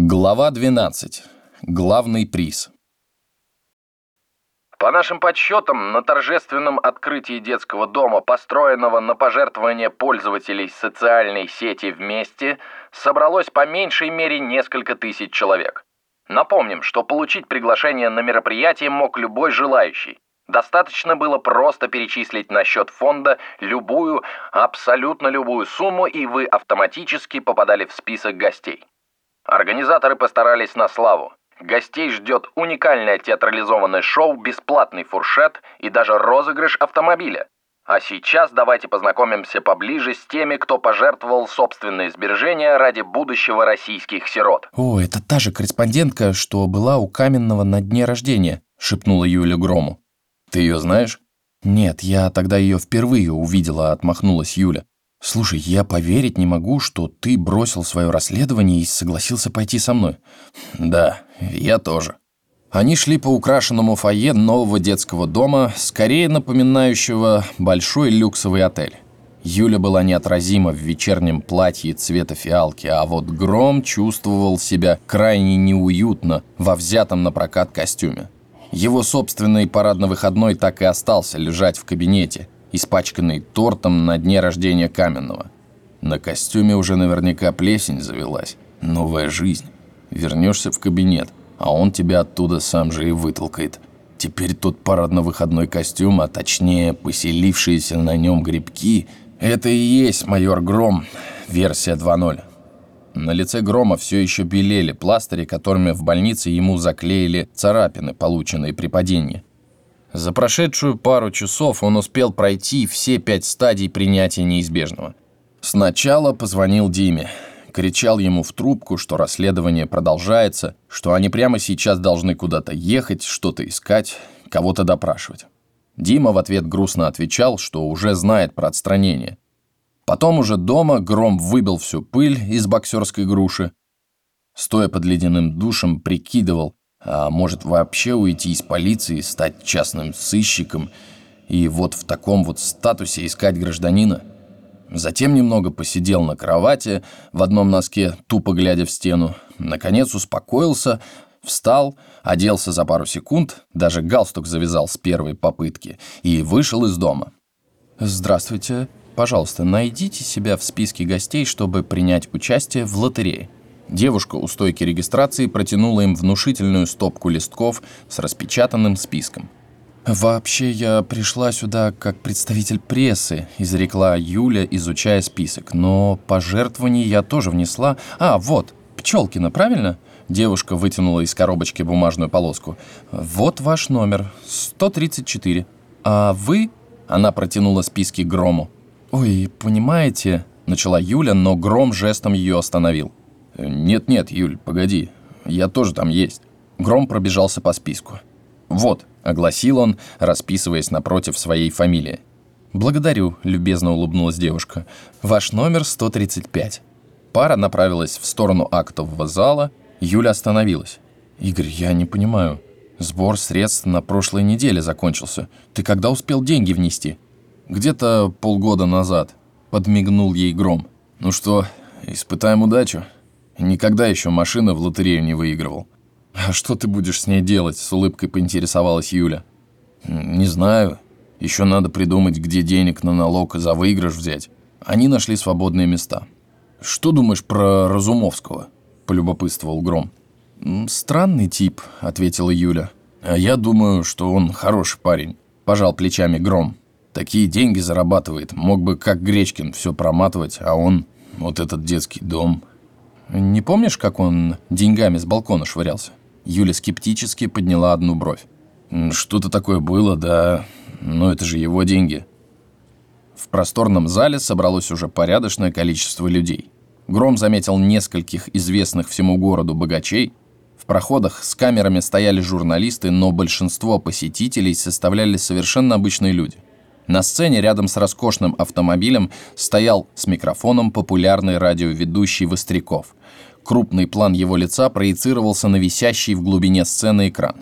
Глава 12. Главный приз. По нашим подсчетам, на торжественном открытии детского дома, построенного на пожертвование пользователей социальной сети «Вместе», собралось по меньшей мере несколько тысяч человек. Напомним, что получить приглашение на мероприятие мог любой желающий. Достаточно было просто перечислить на счет фонда любую, абсолютно любую сумму, и вы автоматически попадали в список гостей. Организаторы постарались на славу. Гостей ждет уникальное театрализованное шоу, бесплатный фуршет и даже розыгрыш автомобиля. А сейчас давайте познакомимся поближе с теми, кто пожертвовал собственные сбережения ради будущего российских сирот. «О, это та же корреспондентка, что была у Каменного на дне рождения», — шепнула Юля Грому. «Ты ее знаешь?» «Нет, я тогда ее впервые увидела», — отмахнулась Юля. «Слушай, я поверить не могу, что ты бросил свое расследование и согласился пойти со мной». «Да, я тоже». Они шли по украшенному фойе нового детского дома, скорее напоминающего большой люксовый отель. Юля была неотразима в вечернем платье цвета фиалки, а вот Гром чувствовал себя крайне неуютно во взятом на прокат костюме. Его собственный парадно-выходной так и остался лежать в кабинете – испачканный тортом на дне рождения Каменного. На костюме уже наверняка плесень завелась. Новая жизнь. Вернешься в кабинет, а он тебя оттуда сам же и вытолкает. Теперь тот парадно-выходной костюм, а точнее поселившиеся на нем грибки, это и есть майор Гром, версия 2.0. На лице Грома все еще белели пластыри, которыми в больнице ему заклеили царапины, полученные при падении. За прошедшую пару часов он успел пройти все пять стадий принятия неизбежного. Сначала позвонил Диме. Кричал ему в трубку, что расследование продолжается, что они прямо сейчас должны куда-то ехать, что-то искать, кого-то допрашивать. Дима в ответ грустно отвечал, что уже знает про отстранение. Потом уже дома Гром выбил всю пыль из боксерской груши. Стоя под ледяным душем, прикидывал, может вообще уйти из полиции, стать частным сыщиком и вот в таком вот статусе искать гражданина. Затем немного посидел на кровати в одном носке, тупо глядя в стену. Наконец успокоился, встал, оделся за пару секунд, даже галстук завязал с первой попытки и вышел из дома. «Здравствуйте. Пожалуйста, найдите себя в списке гостей, чтобы принять участие в лотерее». Девушка у стойки регистрации протянула им внушительную стопку листков с распечатанным списком. «Вообще, я пришла сюда как представитель прессы», – изрекла Юля, изучая список. «Но пожертвований я тоже внесла. А, вот, Пчелкина, правильно?» Девушка вытянула из коробочки бумажную полоску. «Вот ваш номер, 134. А вы...» Она протянула списки Грому. «Ой, понимаете...» – начала Юля, но Гром жестом ее остановил. «Нет-нет, Юль, погоди, я тоже там есть». Гром пробежался по списку. «Вот», — огласил он, расписываясь напротив своей фамилии. «Благодарю», — любезно улыбнулась девушка. «Ваш номер 135». Пара направилась в сторону актового зала. Юля остановилась. «Игорь, я не понимаю. Сбор средств на прошлой неделе закончился. Ты когда успел деньги внести?» «Где-то полгода назад», — подмигнул ей Гром. «Ну что, испытаем удачу?» Никогда еще машина в лотерею не выигрывал. «А что ты будешь с ней делать?» – с улыбкой поинтересовалась Юля. «Не знаю. Еще надо придумать, где денег на налог за выигрыш взять. Они нашли свободные места». «Что думаешь про Разумовского?» – полюбопытствовал Гром. «Странный тип», – ответила Юля. «А я думаю, что он хороший парень», – пожал плечами Гром. «Такие деньги зарабатывает. Мог бы, как Гречкин, все проматывать, а он... Вот этот детский дом...» Не помнишь, как он деньгами с балкона швырялся?» Юля скептически подняла одну бровь. «Что-то такое было, да, но это же его деньги». В просторном зале собралось уже порядочное количество людей. Гром заметил нескольких известных всему городу богачей. В проходах с камерами стояли журналисты, но большинство посетителей составляли совершенно обычные люди. На сцене рядом с роскошным автомобилем стоял с микрофоном популярный радиоведущий Востряков. Крупный план его лица проецировался на висящий в глубине сцены экран.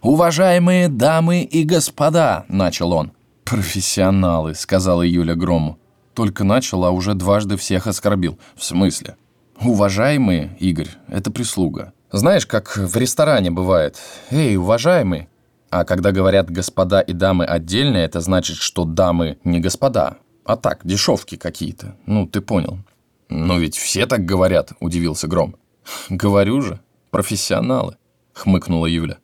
«Уважаемые дамы и господа!» – начал он. «Профессионалы», – сказала Юля Грому. Только начал, а уже дважды всех оскорбил. «В смысле?» Уважаемые, Игорь, это прислуга. Знаешь, как в ресторане бывает. Эй, уважаемый. А когда говорят «господа» и «дамы» отдельно, это значит, что дамы не господа, а так, дешевки какие-то. Ну, ты понял. «Но ведь все так говорят», — удивился Гром. «Говорю же, профессионалы», — хмыкнула Юля.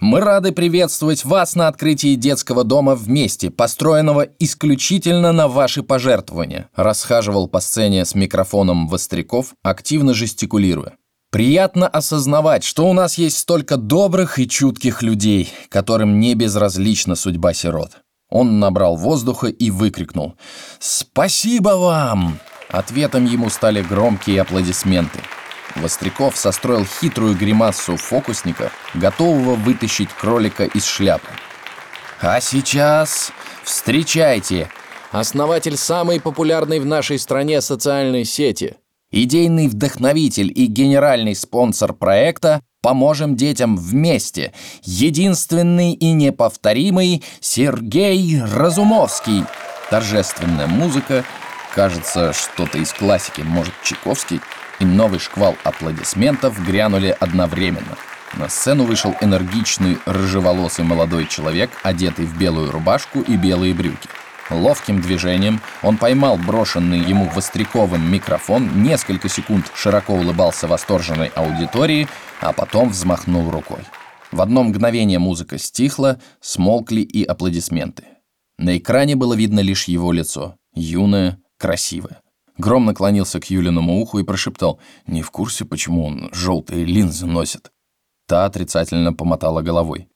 Мы рады приветствовать вас на открытии детского дома вместе, построенного исключительно на ваши пожертвования», расхаживал по сцене с микрофоном Востряков, активно жестикулируя. «Приятно осознавать, что у нас есть столько добрых и чутких людей, которым не безразлична судьба сирот». Он набрал воздуха и выкрикнул «Спасибо вам!». Ответом ему стали громкие аплодисменты. Востряков состроил хитрую гримасу фокусника, готового вытащить кролика из шляпы. А сейчас встречайте, основатель самой популярной в нашей стране социальной сети, идейный вдохновитель и генеральный спонсор проекта «Поможем детям вместе», единственный и неповторимый Сергей Разумовский. Торжественная музыка, кажется, что-то из классики, может, Чайковский – и новый шквал аплодисментов грянули одновременно. На сцену вышел энергичный, рыжеволосый молодой человек, одетый в белую рубашку и белые брюки. Ловким движением он поймал брошенный ему востряковым микрофон, несколько секунд широко улыбался восторженной аудитории, а потом взмахнул рукой. В одно мгновение музыка стихла, смолкли и аплодисменты. На экране было видно лишь его лицо, юное, красивое. Гром наклонился к Юлиному уху и прошептал, «Не в курсе, почему он желтые линзы носит?» Та отрицательно помотала головой.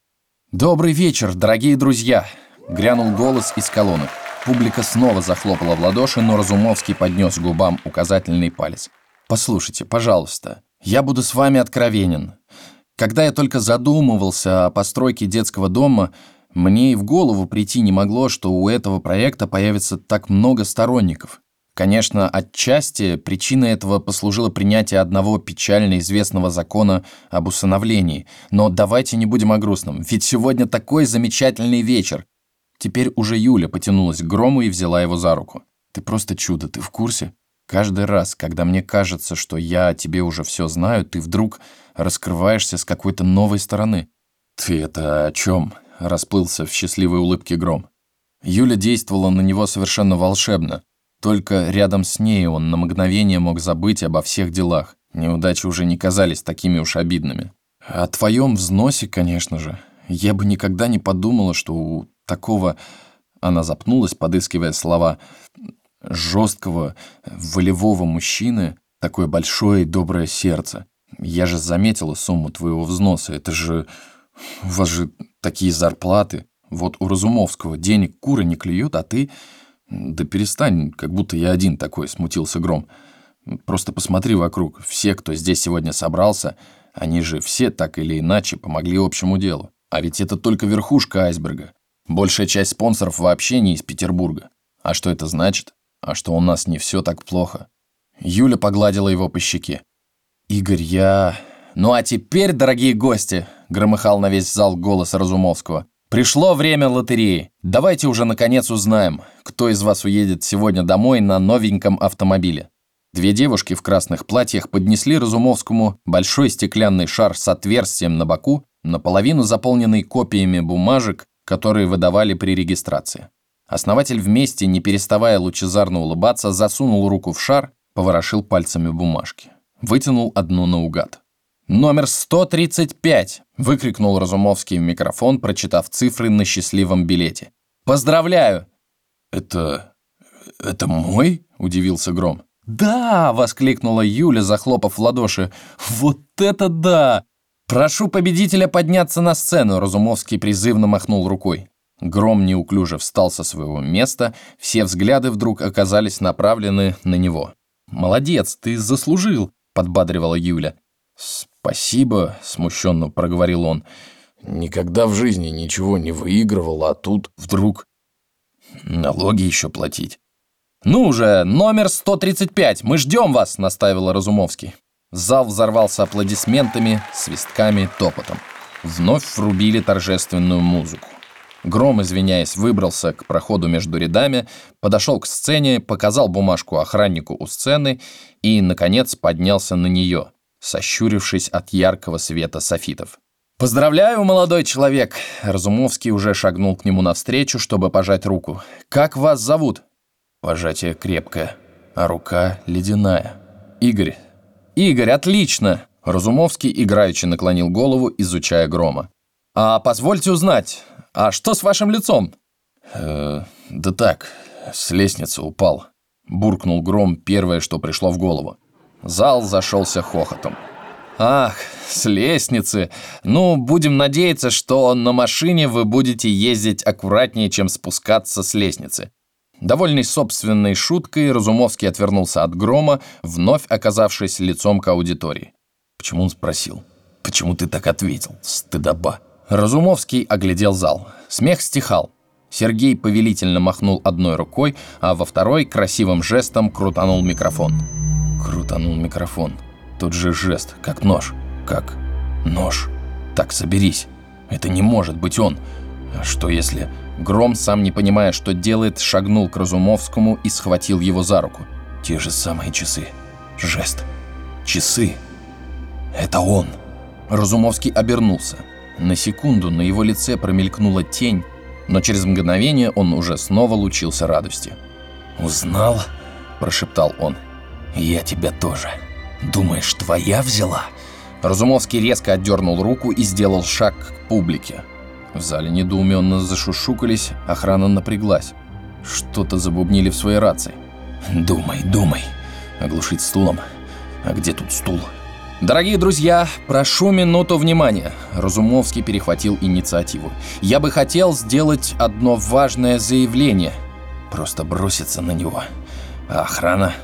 «Добрый вечер, дорогие друзья!» Грянул голос из колонок. Публика снова захлопала в ладоши, но Разумовский поднес губам указательный палец. «Послушайте, пожалуйста, я буду с вами откровенен. Когда я только задумывался о постройке детского дома, мне и в голову прийти не могло, что у этого проекта появится так много сторонников. Конечно, отчасти причиной этого послужило принятие одного печально известного закона об усыновлении. Но давайте не будем о грустном, ведь сегодня такой замечательный вечер. Теперь уже Юля потянулась к Грому и взяла его за руку. «Ты просто чудо, ты в курсе? Каждый раз, когда мне кажется, что я о тебе уже все знаю, ты вдруг раскрываешься с какой-то новой стороны». «Ты это о чем?» — расплылся в счастливой улыбке Гром. Юля действовала на него совершенно волшебно. Только рядом с ней он на мгновение мог забыть обо всех делах. Неудачи уже не казались такими уж обидными. О твоем взносе, конечно же. Я бы никогда не подумала, что у такого... Она запнулась, подыскивая слова. Жесткого, волевого мужчины такое большое и доброе сердце. Я же заметила сумму твоего взноса. Это же... У вас же такие зарплаты. Вот у Разумовского денег куры не клюют, а ты «Да перестань, как будто я один такой», — смутился Гром. «Просто посмотри вокруг. Все, кто здесь сегодня собрался, они же все так или иначе помогли общему делу. А ведь это только верхушка айсберга. Большая часть спонсоров вообще не из Петербурга. А что это значит? А что у нас не все так плохо?» Юля погладила его по щеке. «Игорь, я...» «Ну а теперь, дорогие гости!» — громыхал на весь зал голос Разумовского. Пришло время лотереи. Давайте уже наконец узнаем, кто из вас уедет сегодня домой на новеньком автомобиле. Две девушки в красных платьях поднесли Разумовскому большой стеклянный шар с отверстием на боку, наполовину заполненный копиями бумажек, которые выдавали при регистрации. Основатель вместе, не переставая лучезарно улыбаться, засунул руку в шар, поворошил пальцами бумажки. Вытянул одну наугад. «Номер 135!» – выкрикнул Разумовский в микрофон, прочитав цифры на счастливом билете. «Поздравляю!» «Это... это мой?» – удивился Гром. «Да!» – воскликнула Юля, захлопав в ладоши. «Вот это да! Прошу победителя подняться на сцену!» – Разумовский призывно махнул рукой. Гром неуклюже встал со своего места, все взгляды вдруг оказались направлены на него. «Молодец, ты заслужил!» – подбадривала Юля. «Спасибо», — смущенно проговорил он. «Никогда в жизни ничего не выигрывал, а тут вдруг налоги еще платить». «Ну уже, номер 135, мы ждем вас», — наставил Разумовский. Зал взорвался аплодисментами, свистками, топотом. Вновь врубили торжественную музыку. Гром, извиняясь, выбрался к проходу между рядами, подошел к сцене, показал бумажку охраннику у сцены и, наконец, поднялся на нее, сощурившись от яркого света софитов. «Поздравляю, молодой человек!» Разумовский уже шагнул к нему навстречу, чтобы пожать руку. «Как вас зовут?» Пожатие крепкое, а рука ледяная. «Игорь». «Игорь, отлично!» Разумовский играючи наклонил голову, изучая грома. «А позвольте узнать, а что с вашим лицом?» «Э, «Да так, с лестницы упал», — буркнул гром первое, что пришло в голову. Зал зашелся хохотом. «Ах, с лестницы! Ну, будем надеяться, что на машине вы будете ездить аккуратнее, чем спускаться с лестницы». Довольный собственной шуткой, Разумовский отвернулся от грома, вновь оказавшись лицом к аудитории. Почему он спросил? Почему ты так ответил? Стыдоба. Разумовский оглядел зал. Смех стихал. Сергей повелительно махнул одной рукой, а во второй красивым жестом крутанул микрофон. Крутанул микрофон. Тот же жест, как нож. Как нож. Так, соберись. Это не может быть он. А что если... Гром, сам не понимая, что делает, шагнул к Разумовскому и схватил его за руку. Те же самые часы. Жест. Часы. Это он. Разумовский обернулся. На секунду на его лице промелькнула тень, но через мгновение он уже снова лучился радостью. «Узнал?» – прошептал он. «Я тебя тоже». «Думаешь, твоя взяла?» Разумовский резко отдернул руку и сделал шаг к публике. В зале недоуменно зашушукались, охрана напряглась. Что-то забубнили в своей рации. «Думай, думай!» Оглушить стулом. А где тут стул? Дорогие друзья, прошу минуту внимания. Разумовский перехватил инициативу. Я бы хотел сделать одно важное заявление. Просто броситься на него. А охрана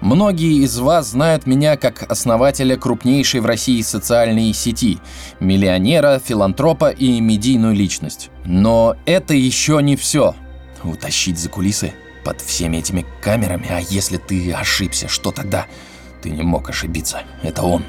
Многие из вас знают меня как основателя крупнейшей в России социальной сети, миллионера, филантропа и медийную личность. Но это еще не все. Утащить за кулисы под всеми этими камерами, а если ты ошибся, что тогда? Ты не мог ошибиться, это он.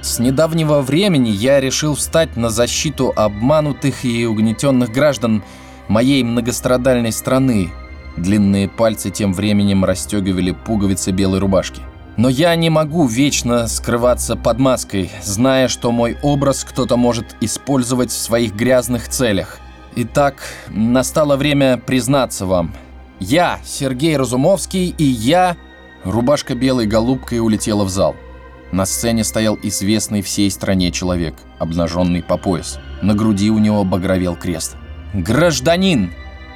С недавнего времени я решил встать на защиту обманутых и угнетенных граждан моей многострадальной страны, Длинные пальцы тем временем расстегивали пуговицы белой рубашки. Но я не могу вечно скрываться под маской, зная, что мой образ кто-то может использовать в своих грязных целях. Итак, настало время признаться вам. Я, Сергей Разумовский, и я... Рубашка белой голубкой улетела в зал. На сцене стоял известный всей стране человек, обнаженный по пояс. На груди у него багровел крест. «Гражданин!»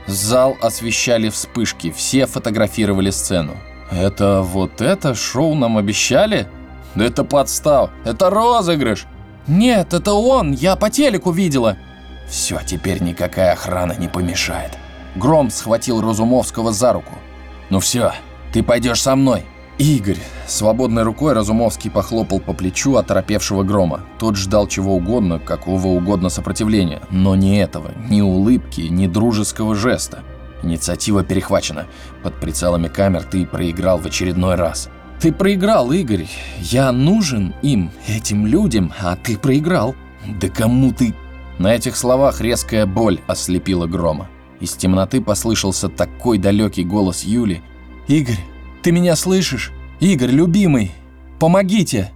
Зал освещали вспышки, все фотографировали сцену. «Это вот это шоу нам обещали?» «Да это подстав, это розыгрыш!» «Нет, это он, я по телеку видела!» «Все, теперь никакая охрана не помешает!» Гром схватил Разумовского за руку. «Ну все, ты пойдешь со мной!» «Игорь!» Свободной рукой Разумовский похлопал по плечу оторопевшего грома. Тот ждал чего угодно, какого угодно сопротивления. Но не этого, ни улыбки, ни дружеского жеста. Инициатива перехвачена. Под прицелами камер ты проиграл в очередной раз. Ты проиграл, Игорь. Я нужен им, этим людям, а ты проиграл. Да кому ты... На этих словах резкая боль ослепила грома. Из темноты послышался такой далекий голос Юли. «Игорь, ты меня слышишь? Игорь, любимый, помогите!»